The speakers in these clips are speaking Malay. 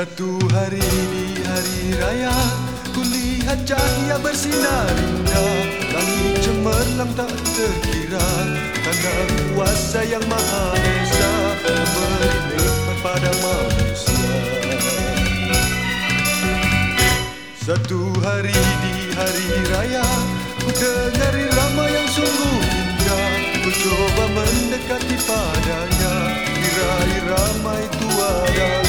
Satu hari di hari raya Ku lihat cahaya bersinar indah. Langit cemerlang tak terkira Tanda kuasa yang maha esa Memberi pada manusia. Satu hari di hari raya Ku dengar irama yang sungguh indah. Ku coba mendekati padanya Irama-irama itu adalah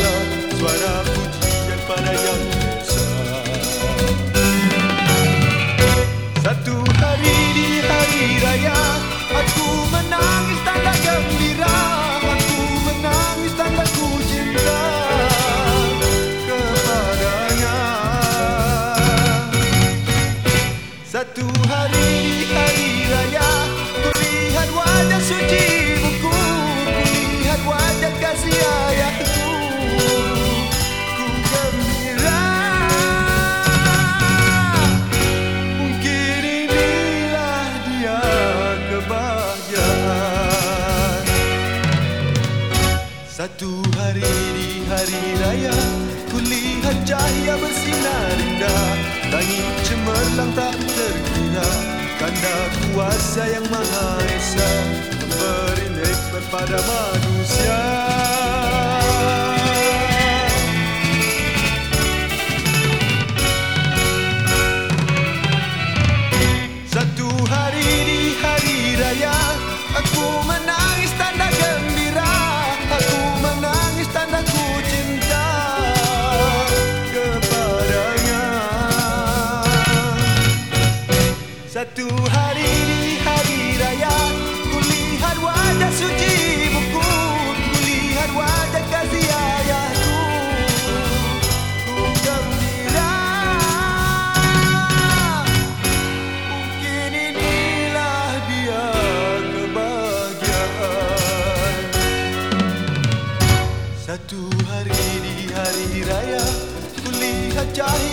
Satu hari di hari raya Ku lihat cahaya bersinar indah. Langit cemerlang tak terkira Tanda kuasa yang maha esa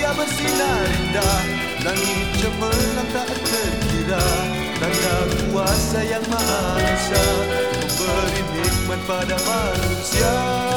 cahaya bersinar indah. Langit cemerlang tak terkira. Tanda kuasa yang maha esa. Memberi nikmat pada manusia